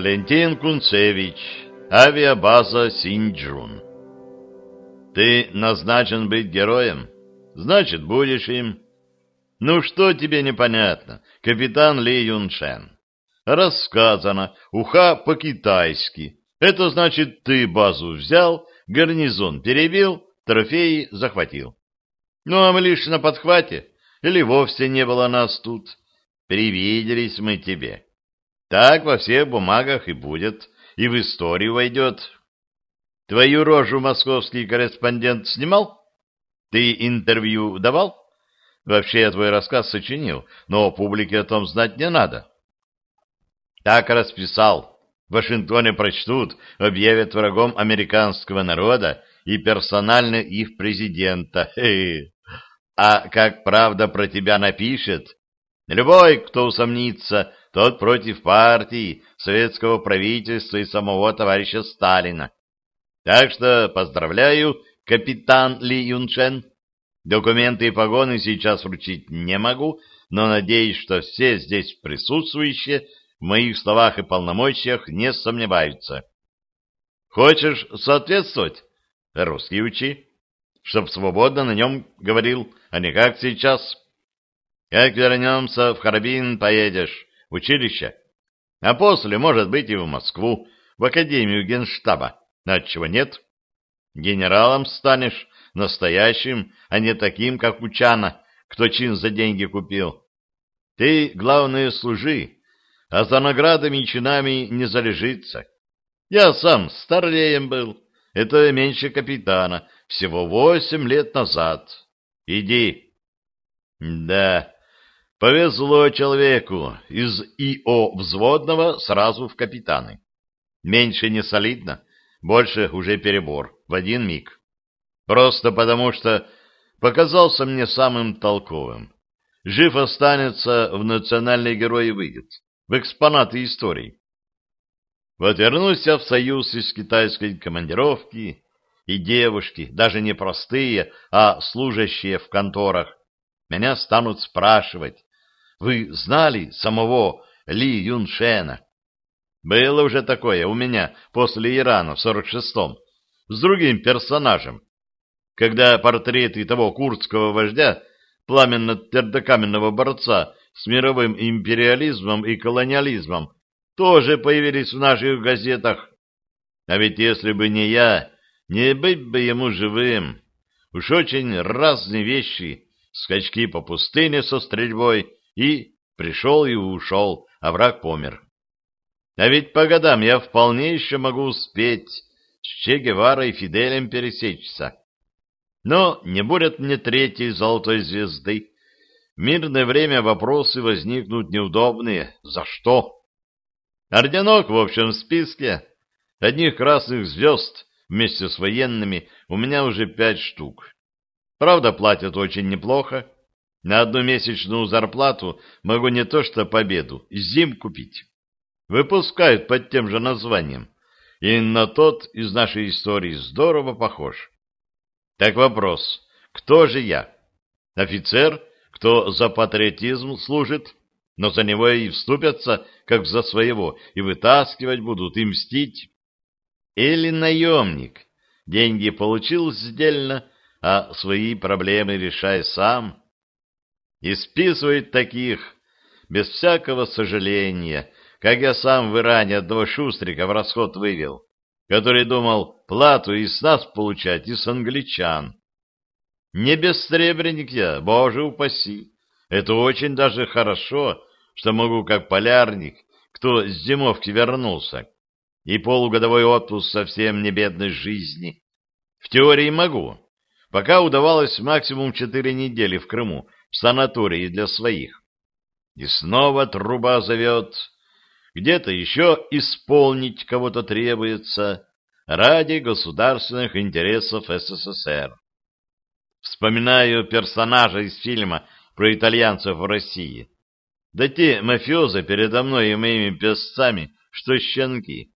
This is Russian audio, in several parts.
Валентин Кунцевич, авиабаза Синджун. Ты назначен быть героем, значит, будешь им. Ну что тебе непонятно, капитан Ли Юншен? Рассказано, уха по-китайски. Это значит, ты базу взял, гарнизон перебил, трофеи захватил. Ну, а мы лишь на подхвате, или вовсе не было нас тут. Привиделись мы тебе. Так во всех бумагах и будет, и в историю войдет. Твою рожу московский корреспондент снимал? Ты интервью давал? Вообще я твой рассказ сочинил, но публике о том знать не надо. Так расписал. В Вашингтоне прочтут, объявят врагом американского народа и персонально их президента. А как правда про тебя напишет, любой, кто усомнится, тот против партии, советского правительства и самого товарища Сталина. Так что поздравляю, капитан Ли Юншен. Документы и погоны сейчас вручить не могу, но надеюсь, что все здесь присутствующие в моих словах и полномочиях не сомневаются. Хочешь соответствовать? Русский учи, чтоб свободно на нем говорил, а не как сейчас. Как вернемся в Харбин, поедешь в училище, а после, может быть, и в Москву, в Академию Генштаба. Отчего нет? Генералом станешь, настоящим, а не таким, как Учана, кто чин за деньги купил. Ты, главное, служи, а за наградами и чинами не залежится. Я сам старлеем был, это меньше капитана, всего восемь лет назад. Иди. Да, повезло человеку из ИО взводного сразу в капитаны. Меньше не солидно, больше уже перебор, в один миг. Просто потому, что показался мне самым толковым. Жив останется, в национальные герои выйдет, в экспонаты истории. Вот вернусь я в Союз из китайской командировки, и девушки, даже не простые, а служащие в конторах, меня станут спрашивать, вы знали самого Ли Юншена? Было уже такое у меня после Ирана в 46-м с другим персонажем, когда портреты того курдского вождя, пламенно-твердокаменного борца с мировым империализмом и колониализмом, тоже появились в наших газетах. А ведь если бы не я, не быть бы ему живым. Уж очень разные вещи, скачки по пустыне со стрельбой, и пришел и ушел, а враг помер. А ведь по годам я вполне еще могу успеть с Че Геварой и Фиделем пересечься. Но не будет мне третьей золотой звезды. В мирное время вопросы возникнут неудобные. За что? Орденок в общем списке. Одних красных звезд вместе с военными у меня уже пять штук. Правда, платят очень неплохо. На одну месячную зарплату могу не то что победу, зим купить. Выпускают под тем же названием. И на тот из нашей истории здорово похож. Так вопрос, кто же я? Офицер, кто за патриотизм служит, но за него и вступятся, как за своего, и вытаскивать будут, и мстить. Или наемник, деньги получил сдельно, а свои проблемы решай сам. И списывает таких, без всякого сожаления, как я сам в Иране одного шустрика в расход вывел, который думал плату и с нас получать, и с англичан. Не бессребренник я, боже упаси. Это очень даже хорошо, что могу как полярник, кто с зимовки вернулся, и полугодовой отпуск совсем не бедной жизни. В теории могу. Пока удавалось максимум четыре недели в Крыму, в санатории для своих. И снова труба зовет. Где-то еще исполнить кого-то требуется ради государственных интересов СССР. Вспоминаю персонажа из фильма про итальянцев в России. Да те мафиозы передо мной и моими песцами, что щенки.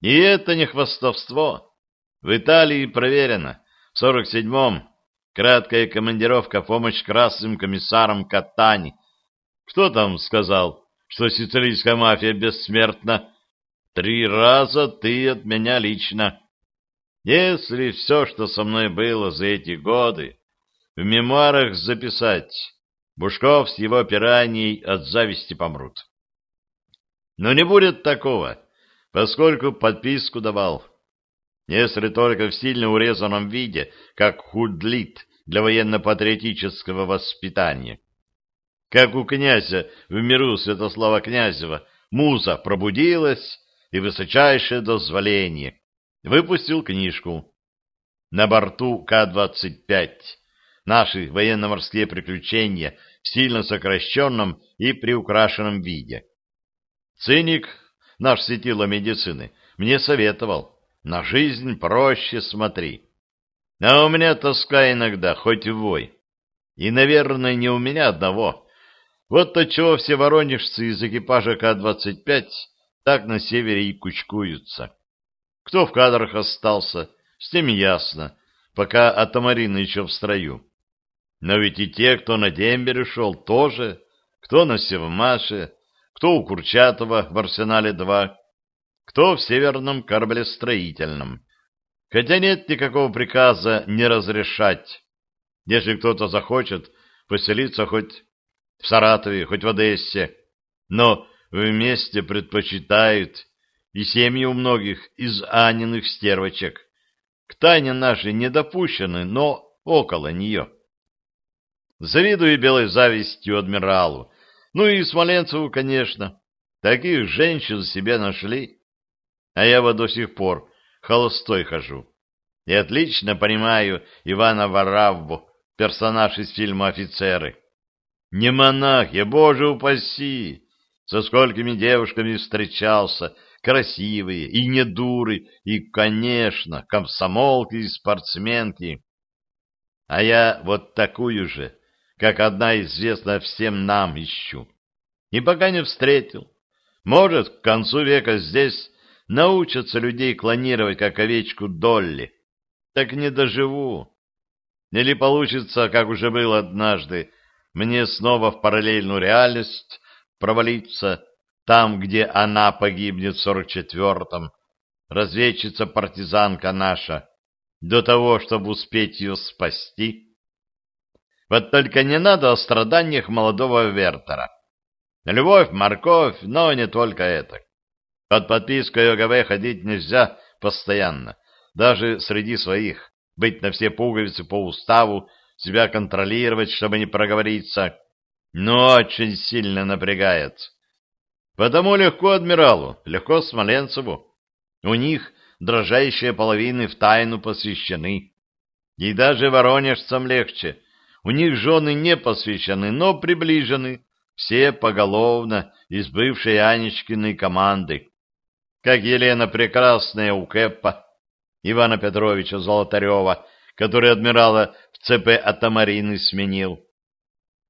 И это не хвастовство. В Италии проверено. В 47-м краткая командировка помощь красным комиссарам Катани. Кто там сказал, что сицилийская мафия бессмертна? Три раза ты от меня лично. Если все, что со мной было за эти годы, в мемуарах записать, Бушков с его пиранией от зависти помрут. Но не будет такого, поскольку подписку давал. Если только в сильно урезанном виде, как худлит для военно-патриотического воспитания. Как у князя в миру Святослава Князева муза пробудилась и высочайшее дозволение. Выпустил книжку. На борту К-25. Наши военно-морские приключения в сильно сокращенном и приукрашенном виде. Циник, наш светило медицины, мне советовал, на жизнь проще смотри. А у меня тоска иногда, хоть вой. И, наверное, не у меня одного. Вот то чего все воронежцы из экипажа К-25 так на севере и кучкуются. Кто в кадрах остался, с тем ясно, пока Атамарина еще в строю. Но ведь и те, кто на дембере шел, тоже, кто на Севмаше, кто у Курчатова в Арсенале-2, кто в Северном кораблестроительном. Хотя нет никакого приказа не разрешать. Если кто-то захочет поселиться хоть в Саратове, хоть в Одессе, но вместе предпочитают, и семьи у многих из Аниных стервочек. К тайне нашей не допущены, но около нее. Завидую белой завистью адмиралу. Ну и Смоленцеву, конечно. Таких женщин себе нашли. А я вот до сих пор холостой хожу. И отлично понимаю Ивана Варавбу, персонаж из фильма «Офицеры». Не монах, я, боже упаси! со сколькими девушками встречался, красивые и не дуры, и, конечно, комсомолки и спортсменки. А я вот такую же, как одна известная всем нам, ищу. И пока не встретил. Может, к концу века здесь научатся людей клонировать, как овечку Долли. Так не доживу. Или получится, как уже было однажды, мне снова в параллельную реальность провалиться там, где она погибнет в сорок четвертом, разведчица-партизанка наша, до того, чтобы успеть ее спасти. Вот только не надо о страданиях молодого Вертера. Любовь, морковь, но не только это. Под подпиской ОГВ ходить нельзя постоянно, даже среди своих. Быть на все пуговицы по уставу, себя контролировать, чтобы не проговориться но очень сильно напрягает. Потому легко адмиралу, легко Смоленцеву. У них дрожащие половины в тайну посвящены. И даже воронежцам легче. У них жены не посвящены, но приближены. Все поголовно из бывшей Анечкиной команды. Как Елена Прекрасная у Кэппа, Ивана Петровича Золотарева, который адмирала в ЦП Атамарины сменил.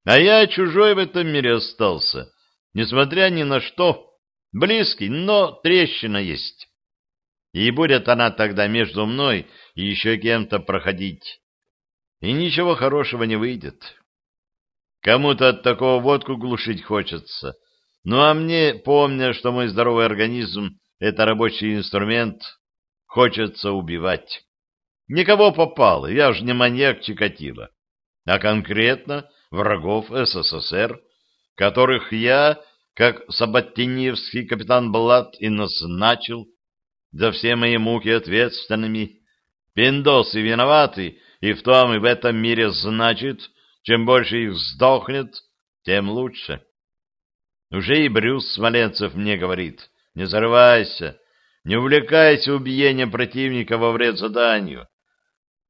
А я чужой в этом мире остался, несмотря ни на что. Близкий, но трещина есть. И будет она тогда между мной и еще кем-то проходить. И ничего хорошего не выйдет. Кому-то от такого водку глушить хочется. Ну а мне, помня, что мой здоровый организм — это рабочий инструмент, хочется убивать. Никого попало, я же не маньяк Чикатило. А конкретно врагов СССР, которых я, как сабаттиневский капитан Блад, и назначил за все мои муки ответственными. Пиндосы виноваты, и в том и в этом мире значит, чем больше их сдохнет, тем лучше. Уже и Брюс Смоленцев мне говорит, не зарывайся, не увлекайся убиением противника во вред заданию.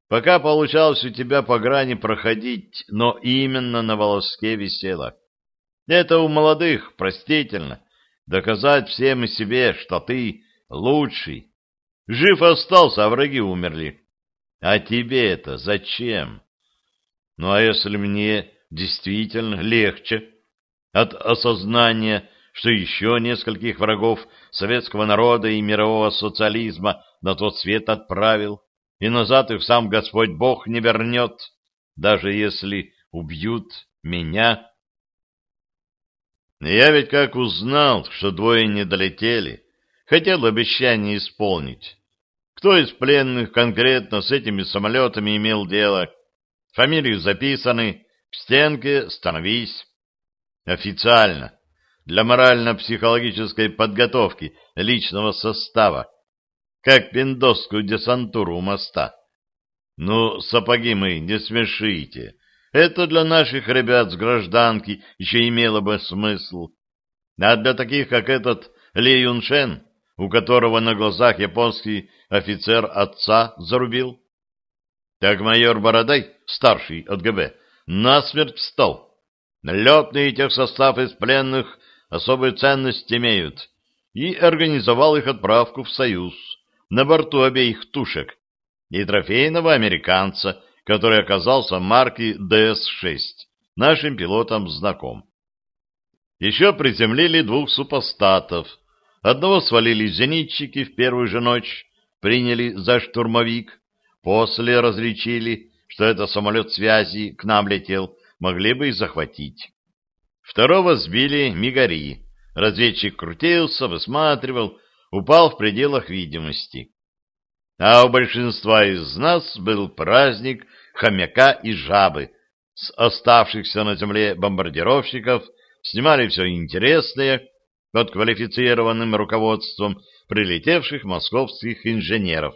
Пока получалось у тебя по грани проходить, но именно на волоске висело. Это у молодых простительно. Доказать всем и себе, что ты лучший. Жив остался, а враги умерли. А тебе это зачем? Ну а если мне действительно легче от осознания, что еще нескольких врагов советского народа и мирового социализма на тот свет отправил, и назад их сам Господь Бог не вернет, даже если убьют меня. Я ведь как узнал, что двое не долетели, хотел обещание исполнить. Кто из пленных конкретно с этими самолетами имел дело? Фамилии записаны, в стенке становись. Официально, для морально-психологической подготовки личного состава, как пиндосскую десантуру у моста. Ну, сапоги мы, не смешите. Это для наших ребят с гражданки еще имело бы смысл. А для таких, как этот Ли Юншен, у которого на глазах японский офицер отца зарубил, так майор Бородай, старший от ГБ, насмерть встал. Летный техсостав из пленных особую ценность имеют, и организовал их отправку в Союз на борту обеих тушек и трофейного американца, который оказался марки ДС-6, нашим пилотам знаком. Еще приземлили двух супостатов. Одного свалили зенитчики в первую же ночь, приняли за штурмовик, после различили, что это самолет связи к нам летел, могли бы и захватить. Второго сбили мигари. Разведчик крутился, высматривал, упал в пределах видимости. А у большинства из нас был праздник хомяка и жабы. С оставшихся на земле бомбардировщиков снимали все интересное под квалифицированным руководством прилетевших московских инженеров.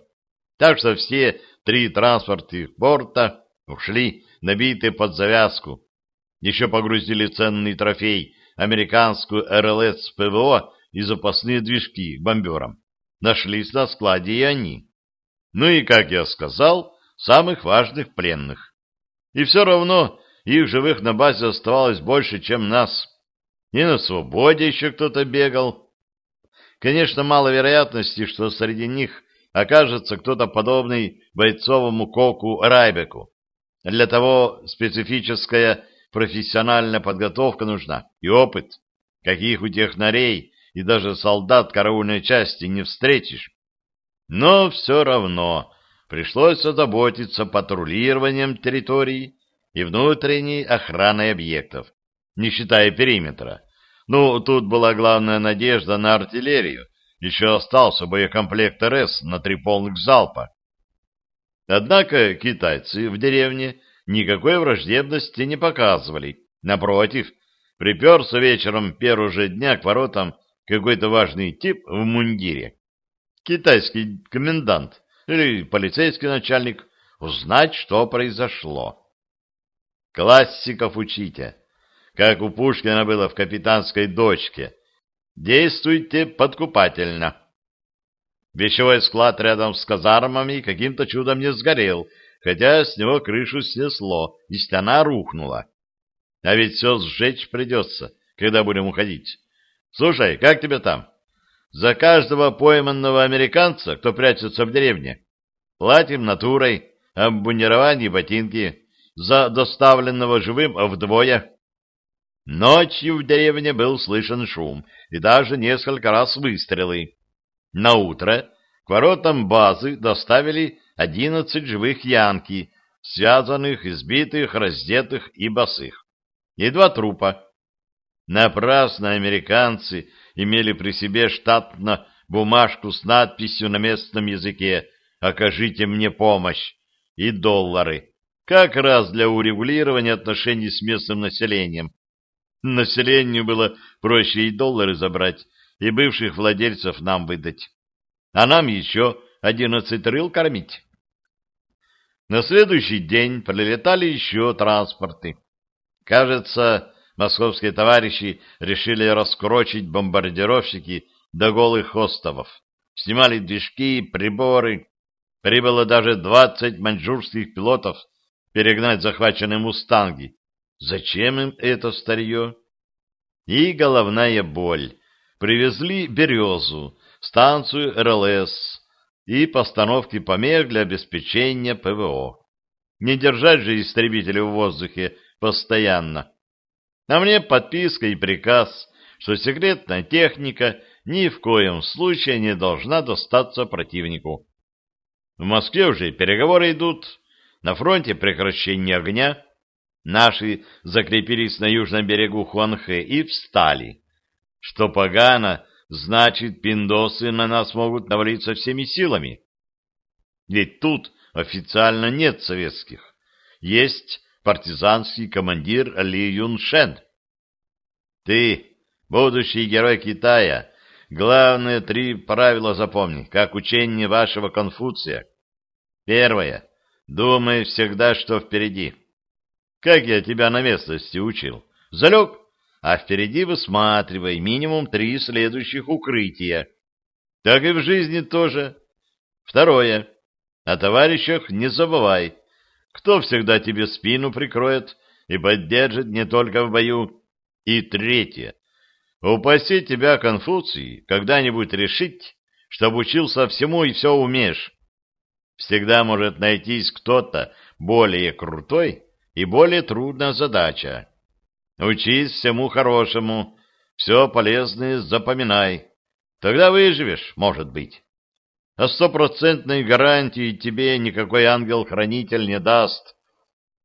Так что все три транспорта порта ушли, набитые под завязку. Еще погрузили ценный трофей, американскую РЛС ПВО и запасные движки к бомберам. Нашлись на складе и они. Ну и, как я сказал, самых важных пленных. И все равно их живых на базе оставалось больше, чем нас. И на свободе еще кто-то бегал. Конечно, мало вероятности, что среди них окажется кто-то подобный бойцовому Коку Райбеку. Для того специфическая профессиональная подготовка нужна и опыт, каких у технарей и даже солдат караульной части не встретишь. Но все равно пришлось озаботиться патрулированием территории и внутренней охраной объектов, не считая периметра. Ну, тут была главная надежда на артиллерию, еще остался боекомплект РС на три полных залпа. Однако китайцы в деревне никакой враждебности не показывали. Напротив, приперся вечером первого же дня к воротам какой-то важный тип в мундире. Китайский комендант или полицейский начальник узнать, что произошло. Классиков учите, как у Пушкина было в «Капитанской дочке». Действуйте подкупательно. Вещевой склад рядом с казармами каким-то чудом не сгорел, хотя с него крышу снесло, и стена рухнула. А ведь все сжечь придется, когда будем уходить. Слушай, как тебе там? За каждого пойманного американца, кто прячется в деревне, платим натурой, обмундирование ботинки, за доставленного живым вдвое. Ночью в деревне был слышен шум и даже несколько раз выстрелы. На утро к воротам базы доставили одиннадцать живых янки, связанных, избитых, раздетых и босых, и два трупа. Напрасно американцы имели при себе штатно бумажку с надписью на местном языке «Окажите мне помощь» и доллары, как раз для урегулирования отношений с местным населением. Населению было проще и доллары забрать, и бывших владельцев нам выдать. А нам еще одиннадцать рыл кормить. На следующий день прилетали еще транспорты. Кажется, московские товарищи решили раскрочить бомбардировщики до голых остовов. Снимали движки, приборы. Прибыло даже двадцать маньчжурских пилотов перегнать захваченные «Мустанги». Зачем им это старье? И головная боль. Привезли «Березу», станцию РЛС и постановки помех для обеспечения ПВО. Не держать же истребители в воздухе постоянно. А мне подписка и приказ, что секретная техника ни в коем случае не должна достаться противнику. В Москве уже переговоры идут, на фронте прекращение огня, наши закрепились на южном берегу Хуанхэ и встали. Что погано, значит, пиндосы на нас могут навалиться всеми силами. Ведь тут официально нет советских. Есть партизанский командир Ли Юншен. Ты, будущий герой Китая, главные три правила запомни, как учение вашего Конфуция. Первое. Думай всегда, что впереди. Как я тебя на местности учил? Залег, а впереди высматривай минимум три следующих укрытия. Так и в жизни тоже. Второе. О товарищах не забывай. Кто всегда тебе спину прикроет и поддержит не только в бою. И третье. Упаси тебя, Конфуций, когда-нибудь решить, что обучился всему и все умеешь. Всегда может найтись кто-то более крутой и более трудная задача. Учись всему хорошему, все полезное запоминай. Тогда выживешь, может быть. А стопроцентной гарантии тебе никакой ангел-хранитель не даст,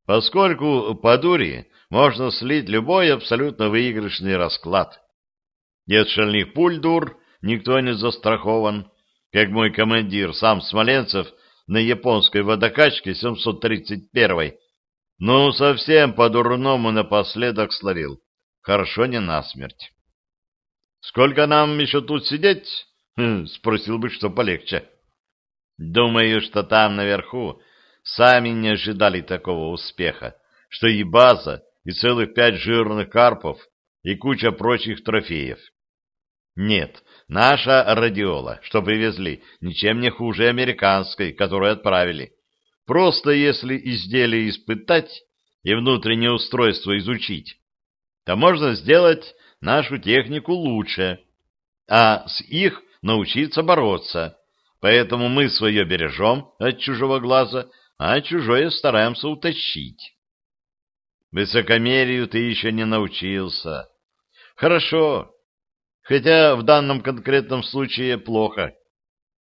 поскольку по дури можно слить любой абсолютно выигрышный расклад. Нет шальных пуль дур, никто не застрахован, как мой командир, сам Смоленцев, на японской водокачке 731-й. Ну, совсем по-дурному напоследок словил. Хорошо не насмерть. «Сколько нам еще тут сидеть?» хм, Спросил бы, что полегче. Думаю, что там наверху сами не ожидали такого успеха, что и база, и целых пять жирных карпов, и куча прочих трофеев. Нет, наша радиола, что привезли, ничем не хуже американской, которую отправили. Просто если изделие испытать и внутреннее устройство изучить, то можно сделать нашу технику лучше, а с их научиться бороться. Поэтому мы свое бережем от чужого глаза, а чужое стараемся утащить. Высокомерию ты еще не научился. Хорошо, хотя в данном конкретном случае плохо.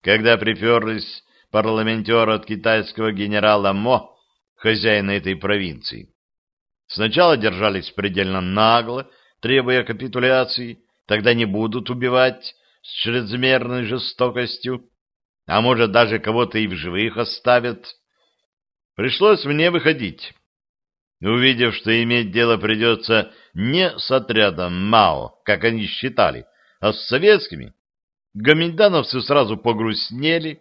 Когда приперлись парламентеры от китайского генерала Мо, хозяина этой провинции, сначала держались предельно нагло, требуя капитуляции, тогда не будут убивать с чрезмерной жестокостью, а может даже кого-то и в живых оставят. Пришлось мне выходить. Увидев, что иметь дело придется не с отрядом МАО, как они считали, а с советскими, гоминдановцы сразу погрустнели.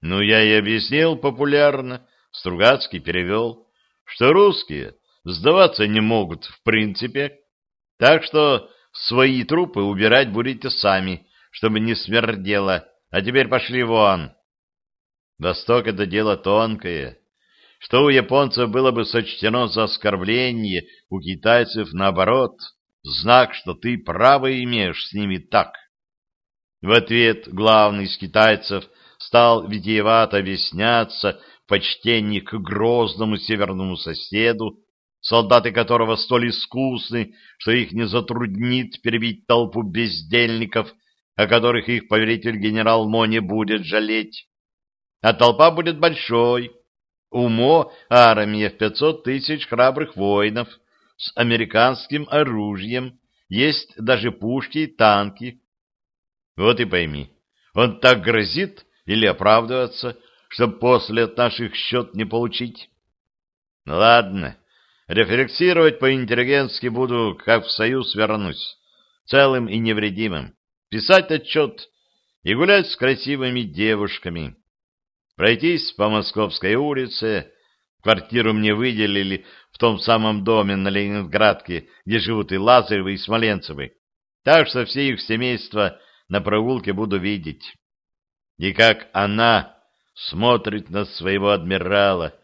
Ну, я и объяснил популярно, Стругацкий перевел, что русские сдаваться не могут в принципе, так что свои трупы убирать будете сами, чтобы не смердело, а теперь пошли вон. Восток — это дело тонкое, что у японцев было бы сочтено за оскорбление, у китайцев наоборот, знак, что ты право имеешь с ними так. В ответ главный из китайцев стал витиевато объясняться в почтении к грозному северному соседу, солдаты которого столь искусны, что их не затруднит перебить толпу бездельников, о которых их повелитель генерал Мо не будет жалеть. А толпа будет большой, Умо армия в пятьсот тысяч храбрых воинов с американским оружием, есть даже пушки и танки. Вот и пойми, он так грозит или оправдываться, чтобы после от наших счет не получить? Ну ладно, рефлексировать по-интеллигентски буду, как в союз вернусь, целым и невредимым, писать отчет и гулять с красивыми девушками пройтись по Московской улице. Квартиру мне выделили в том самом доме на Ленинградке, где живут и Лазаревы, и Смоленцевы. Так что все их семейства на прогулке буду видеть. И как она смотрит на своего адмирала.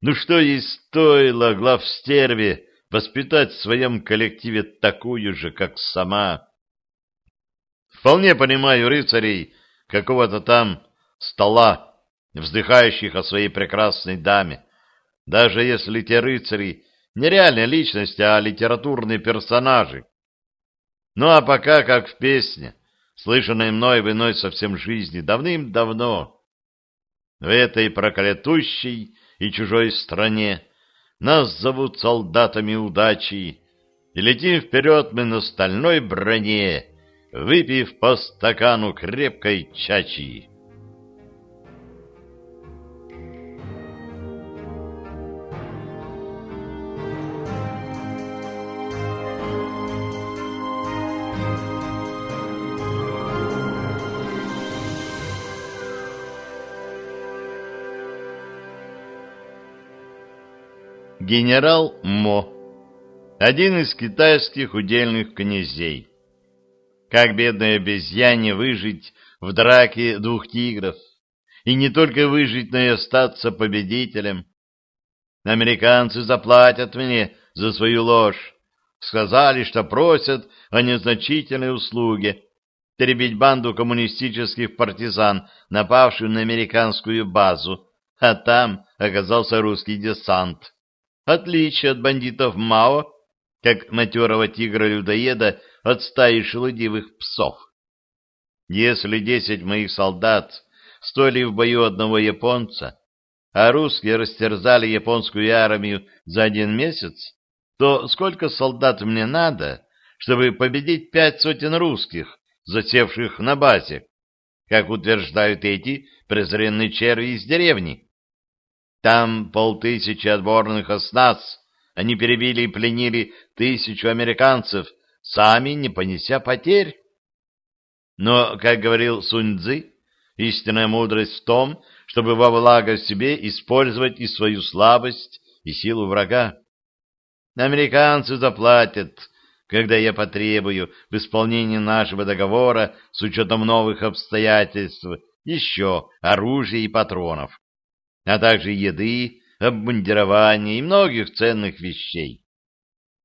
Ну что ей стоило, главстерве, воспитать в своем коллективе такую же, как сама? Вполне понимаю рыцарей какого-то там стола, вздыхающих о своей прекрасной даме, даже если те рыцари не реальные личности, а литературные персонажи. Ну а пока, как в песне, слышанной мной в иной совсем жизни давным-давно, в этой проклятущей и чужой стране нас зовут солдатами удачи, и летим вперед мы на стальной броне, выпив по стакану крепкой чачи. Генерал Мо, один из китайских удельных князей. Как бедной обезьяне выжить в драке двух тигров? И не только выжить, но и остаться победителем. Американцы заплатят мне за свою ложь. Сказали, что просят о незначительной услуге перебить банду коммунистических партизан, напавшую на американскую базу, а там оказался русский десант отличие от бандитов Мао, как матерого тигра-людоеда от стаи шелудивых псов. Если десять моих солдат стоили в бою одного японца, а русские растерзали японскую армию за один месяц, то сколько солдат мне надо, чтобы победить пять сотен русских, засевших на базе, как утверждают эти презренные черви из деревни? Там полтысячи отборных оснас. Они перебили и пленили тысячу американцев, сами не понеся потерь. Но, как говорил Сунь Цзы, истинная мудрость в том, чтобы во благо себе использовать и свою слабость, и силу врага. Американцы заплатят, когда я потребую в исполнении нашего договора с учетом новых обстоятельств еще оружия и патронов а также еды, обмундирования и многих ценных вещей.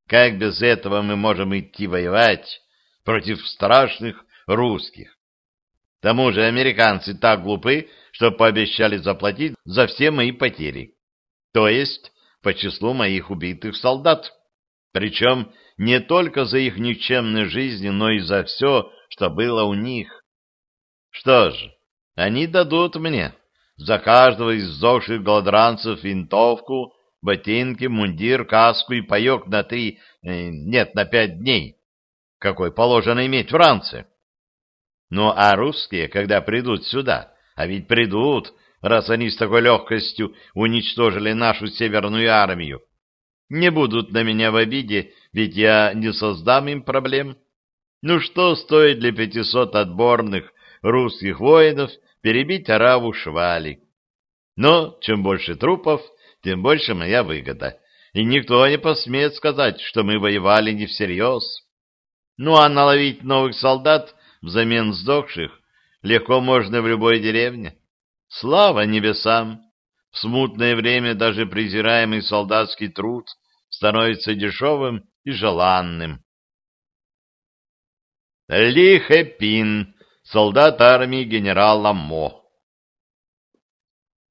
Как без этого мы можем идти воевать против страшных русских? К тому же американцы так глупы, что пообещали заплатить за все мои потери, то есть по числу моих убитых солдат, причем не только за их никчемные жизни, но и за все, что было у них. Что ж, они дадут мне за каждого из зовших голодранцев винтовку, ботинки, мундир, каску и паек на три, э, нет, на пять дней, какой положено иметь Франции. Ну а русские, когда придут сюда, а ведь придут, раз они с такой легкостью уничтожили нашу северную армию, не будут на меня в обиде, ведь я не создам им проблем. Ну что стоит для пятисот отборных русских воинов перебить ораву швали. Но чем больше трупов, тем больше моя выгода. И никто не посмеет сказать, что мы воевали не всерьез. Ну а наловить новых солдат взамен сдохших легко можно в любой деревне. Слава небесам! В смутное время даже презираемый солдатский труд становится дешевым и желанным. Ли Хэпин солдат армии генерала Мо.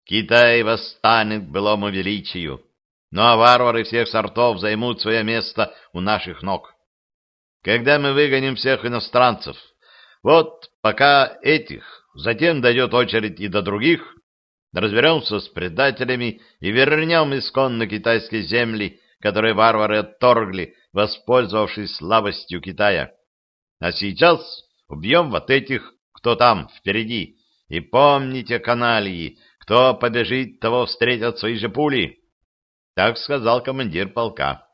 Китай восстанет к былому величию, ну а варвары всех сортов займут свое место у наших ног. Когда мы выгоним всех иностранцев, вот пока этих, затем дойдет очередь и до других, разберемся с предателями и вернем исконно китайские земли, которые варвары отторгли, воспользовавшись слабостью Китая. А сейчас Убьем вот этих, кто там, впереди. И помните, каналии, кто побежит, того встретят свои же пули. Так сказал командир полка.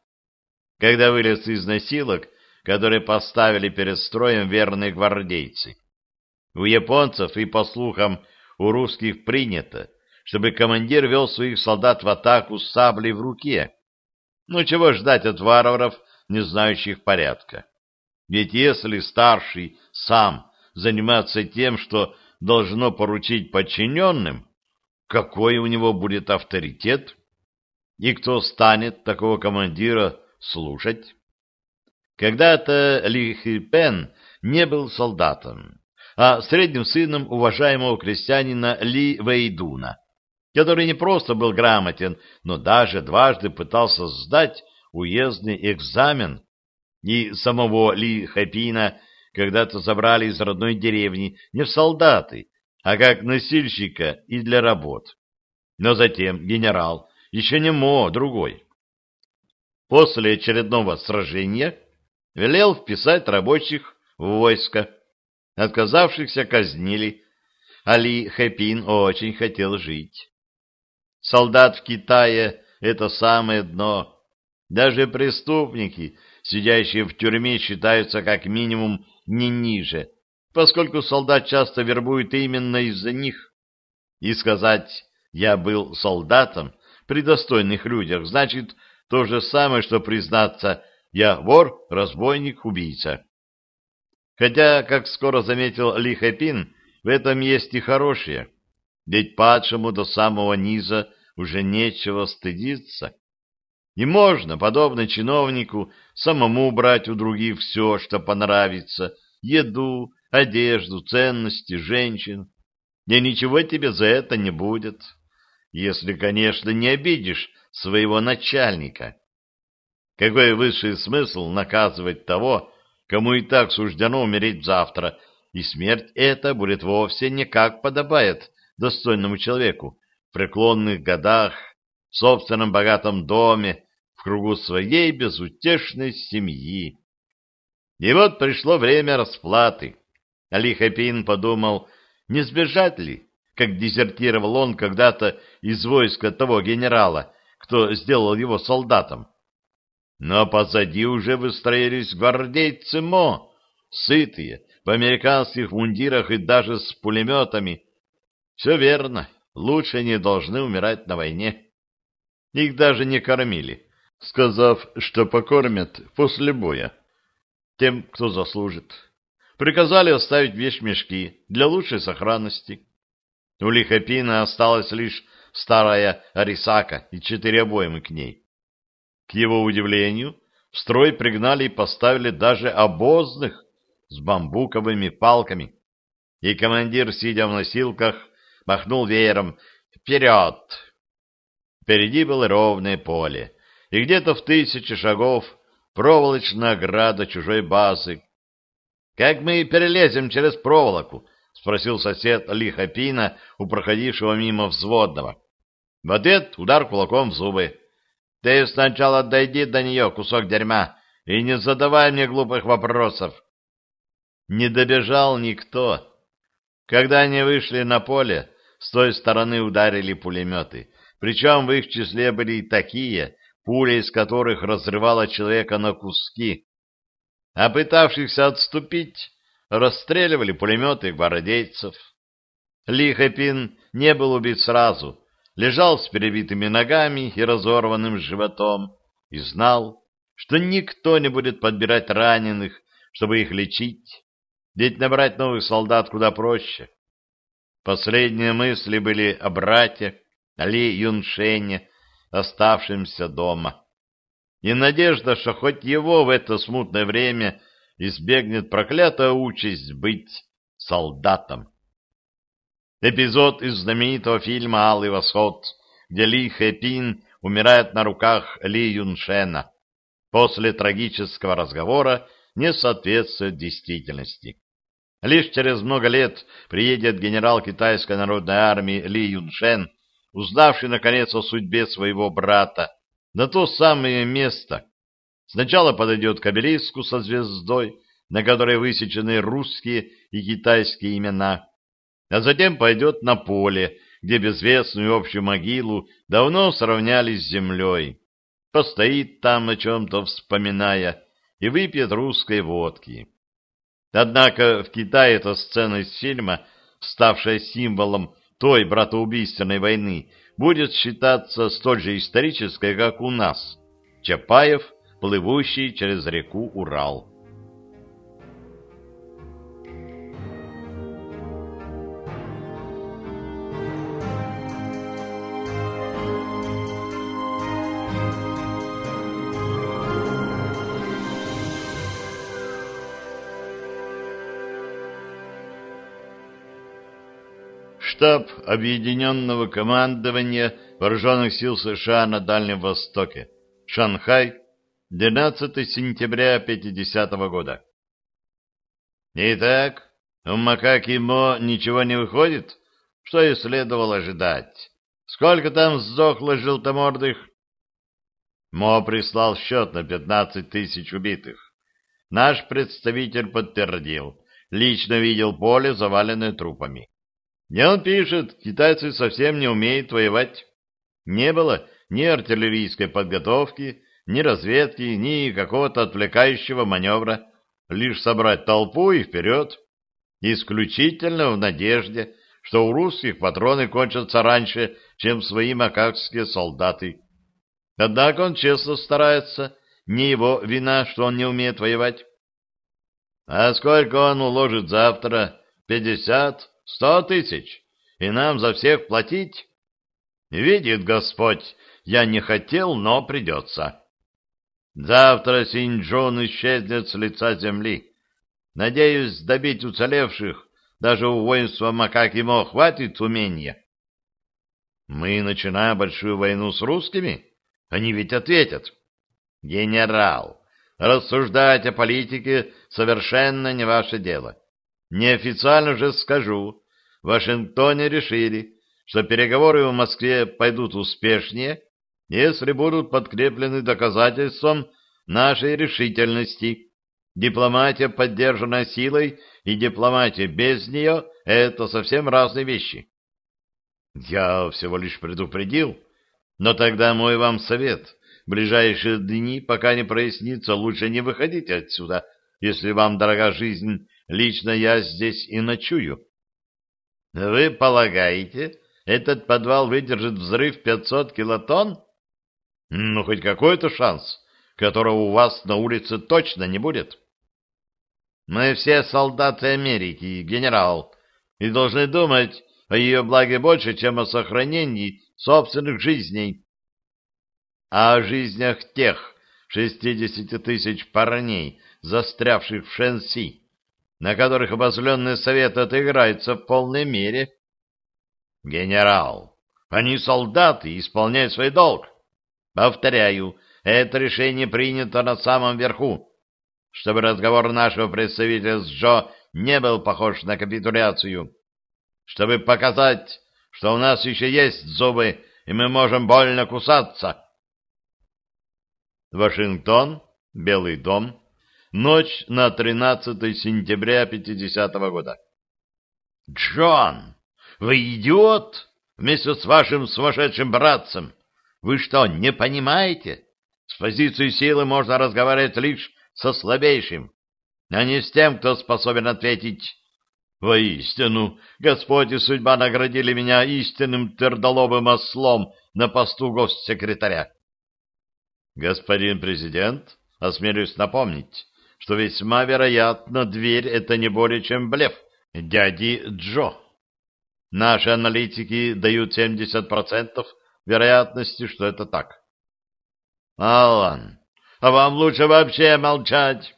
Когда вылез из носилок, которые поставили перед строем верные гвардейцы. У японцев и, по слухам, у русских принято, чтобы командир вел своих солдат в атаку с саблей в руке. Ну, чего ждать от варваров, не знающих порядка? Ведь если старший сам заниматься тем, что должно поручить подчиненным, какой у него будет авторитет? И кто станет такого командира слушать? Когда-то Ли Хипен не был солдатом, а средним сыном уважаемого крестьянина Ли Вейдуна, который не просто был грамотен, но даже дважды пытался сдать уездный экзамен и самого Ли Хапина когда-то забрали из родной деревни не в солдаты, а как носильщика и для работ. Но затем генерал, еще не Мо, другой. После очередного сражения велел вписать рабочих в войско. Отказавшихся казнили. Али Хэпин очень хотел жить. Солдат в Китае — это самое дно. Даже преступники, сидящие в тюрьме, считаются как минимум не ниже, поскольку солдат часто вербуют именно из-за них. И сказать «я был солдатом» при достойных людях значит то же самое, что признаться «я вор, разбойник, убийца». Хотя, как скоро заметил Ли Хэпин, в этом есть и хорошее, ведь падшему до самого низа уже нечего стыдиться. И можно, подобно чиновнику, самому брать у других все, что понравится, еду, одежду, ценности, женщин. И ничего тебе за это не будет, если, конечно, не обидишь своего начальника. Какой высший смысл наказывать того, кому и так суждено умереть завтра, и смерть эта будет вовсе не как подобает достойному человеку в преклонных годах, в собственном богатом доме, кругу своей безутешной семьи. И вот пришло время расплаты. Али подумал, не сбежать ли, как дезертировал он когда-то из войска того генерала, кто сделал его солдатом. Но позади уже выстроились гвардейцы МО, сытые, в американских мундирах и даже с пулеметами. Все верно, лучше не должны умирать на войне. Их даже не кормили, сказав, что покормят после боя. Тем, кто заслужит. Приказали оставить вещмешки для лучшей сохранности. У Лихопина осталась лишь старая Арисака и четыре обоймы к ней. К его удивлению, в строй пригнали и поставили даже обозных с бамбуковыми палками. И командир, сидя в носилках, махнул веером «Вперед!». Впереди было ровное поле, и где-то в тысячи шагов проволочная ограда чужой базы. «Как мы перелезем через проволоку?» — спросил сосед Лихопина у проходившего мимо взводного. В ответ удар кулаком в зубы. «Ты сначала дойди до нее, кусок дерьма, и не задавай мне глупых вопросов». Не добежал никто. Когда они вышли на поле, с той стороны ударили пулеметы. Причем в их числе были и такие, пуля из которых разрывала человека на куски. А пытавшихся отступить, расстреливали пулеметы гвардейцев. Лихопин не был убит сразу, лежал с перебитыми ногами и разорванным животом и знал, что никто не будет подбирать раненых, чтобы их лечить, ведь набрать новых солдат куда проще. Последние мысли были о брате Али Юншене, оставшемся дома. И надежда, что хоть его в это смутное время избегнет проклятая участь быть солдатом. Эпизод из знаменитого фильма «Алый восход», где Ли Хэпин умирает на руках Ли Юншена, после трагического разговора не соответствует действительности. Лишь через много лет приедет генерал китайской народной армии Ли Юншен, узнавший, наконец, о судьбе своего брата, на то самое место. Сначала подойдет к обелиску со звездой, на которой высечены русские и китайские имена, а затем пойдет на поле, где безвестную общую могилу давно сравняли с землей, постоит там о чем-то вспоминая и выпьет русской водки. Однако в Китае эта сцена из фильма, ставшая символом той братоубийственной войны, будет считаться столь же исторической, как у нас. Чапаев, плывущий через реку Урал. Штаб Объединенного командования Вооруженных сил США на Дальнем Востоке, Шанхай, 12 сентября 50 -го года. Итак, у Макаки Мо ничего не выходит, что и следовало ожидать. Сколько там сдохло желтомордых? Мо прислал счет на 15 тысяч убитых. Наш представитель подтвердил. Лично видел поле, заваленное трупами. И он пишет, китайцы совсем не умеют воевать. Не было ни артиллерийской подготовки, ни разведки, ни какого-то отвлекающего маневра. Лишь собрать толпу и вперед. Исключительно в надежде, что у русских патроны кончатся раньше, чем свои макакские солдаты. Однако он честно старается, не его вина, что он не умеет воевать. А сколько он уложит завтра? Пятьдесят? Сто тысяч? И нам за всех платить? Видит Господь, я не хотел, но придется. Завтра Синьчжун исчезнет с лица земли. Надеюсь добить уцелевших, даже у воинства Макак ему хватит умения. Мы начинаем большую войну с русскими? Они ведь ответят. Генерал, рассуждать о политике совершенно не ваше дело. Неофициально же скажу, в Вашингтоне решили, что переговоры в Москве пойдут успешнее, если будут подкреплены доказательством нашей решительности. Дипломатия, поддержанная силой, и дипломатия без нее — это совсем разные вещи. Я всего лишь предупредил, но тогда мой вам совет. В ближайшие дни, пока не прояснится, лучше не выходите отсюда. Если вам дорога жизнь, лично я здесь и ночую. Вы полагаете, этот подвал выдержит взрыв 500 килотонн? Ну, хоть какой-то шанс, которого у вас на улице точно не будет. Мы все солдаты Америки, генерал, и должны думать о ее благе больше, чем о сохранении собственных жизней. А о жизнях тех 60 тысяч парней, застрявших в Шенси, на которых обозленный совет отыграется в полной мере. Генерал, они солдаты исполняют свой долг. Повторяю, это решение принято на самом верху, чтобы разговор нашего представителя с Джо не был похож на капитуляцию, чтобы показать, что у нас еще есть зубы, и мы можем больно кусаться. Вашингтон, Белый дом, ночь на 13 сентября 50 -го года. «Джон, вы идиот? Вместе с вашим сумасшедшим братцем!» Вы что, не понимаете? С позиции силы можно разговаривать лишь со слабейшим, а не с тем, кто способен ответить. Воистину, Господь и судьба наградили меня истинным твердолобым ослом на посту госсекретаря. Господин президент, осмелюсь напомнить, что весьма вероятно дверь — это не более чем блеф дяди Джо. Наши аналитики дают 70% вероятности, что это так. Алан, а вам лучше вообще молчать.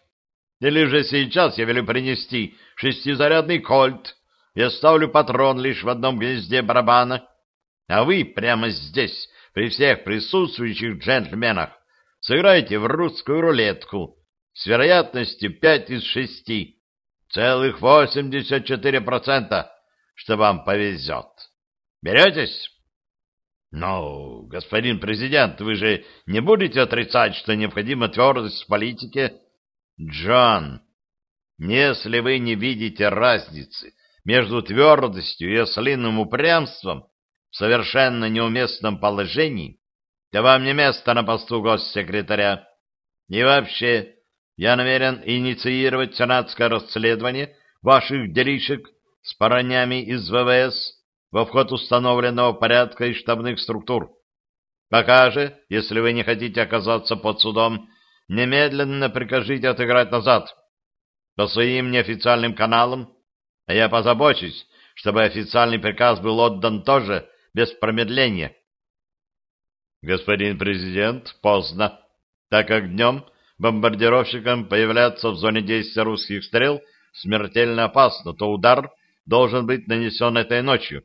Или же сейчас я велю принести шестизарядный кольт и оставлю патрон лишь в одном гнезде барабана, а вы прямо здесь, при всех присутствующих джентльменах, сыграйте в русскую рулетку с вероятностью пять из шести, целых восемьдесят четыре процента, что вам повезет. Беретесь? Но, господин президент, вы же не будете отрицать, что необходима твердость в политике? Джон, если вы не видите разницы между твердостью и ослиным упрямством в совершенно неуместном положении, то вам не место на посту госсекретаря. И вообще, я намерен инициировать сенатское расследование ваших делишек с паранями из ВВС, во вход установленного порядка и штабных структур. Пока же, если вы не хотите оказаться под судом, немедленно прикажите отыграть назад по своим неофициальным каналам, а я позабочусь, чтобы официальный приказ был отдан тоже без промедления. Господин президент, поздно, так как днем бомбардировщикам появляться в зоне действия русских стрел смертельно опасно, то удар должен быть нанесен этой ночью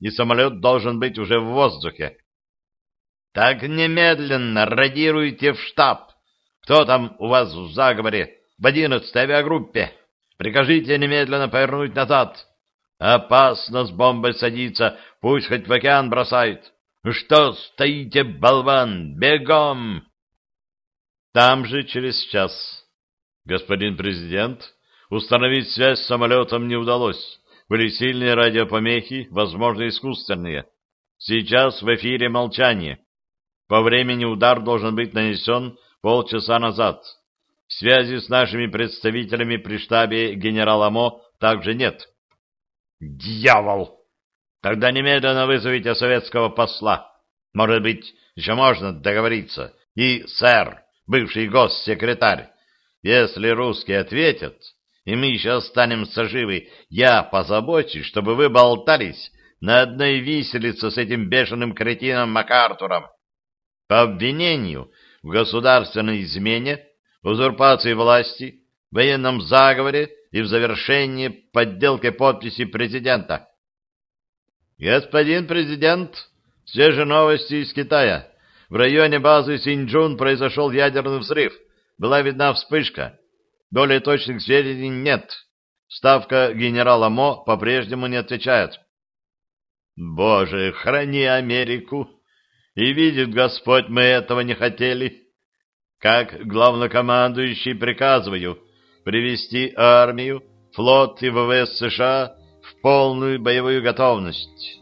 и самолет должен быть уже в воздухе. Так немедленно радируйте в штаб. Кто там у вас в заговоре? В одиннадцатой авиагруппе. Прикажите немедленно повернуть назад. Опасно с бомбой садиться, пусть хоть в океан бросает. Что стоите, болван, бегом! Там же через час Господин президент, установить связь с самолетом не удалось. Были сильные радиопомехи, возможно, искусственные. Сейчас в эфире молчание. По времени удар должен быть нанесен полчаса назад. Связи с нашими представителями при штабе генерала Мо также нет. Дьявол! Тогда немедленно вызовите советского посла. Может быть, еще можно договориться. И, сэр, бывший госсекретарь, если русские ответят, и мы еще останемся живы, я позабочусь, чтобы вы болтались на одной виселице с этим бешеным кретином МакАртуром. По обвинению в государственной измене, узурпации власти, военном заговоре и в завершении подделки подписи президента. Господин президент, свежие новости из Китая. В районе базы Синьчжун произошел ядерный взрыв. Была видна вспышка. Более точных сведений нет. Ставка генерала Мо по-прежнему не отвечает. Боже, храни Америку! И видит Господь, мы этого не хотели. Как главнокомандующий приказываю привести армию, флот и ВВС США в полную боевую готовность.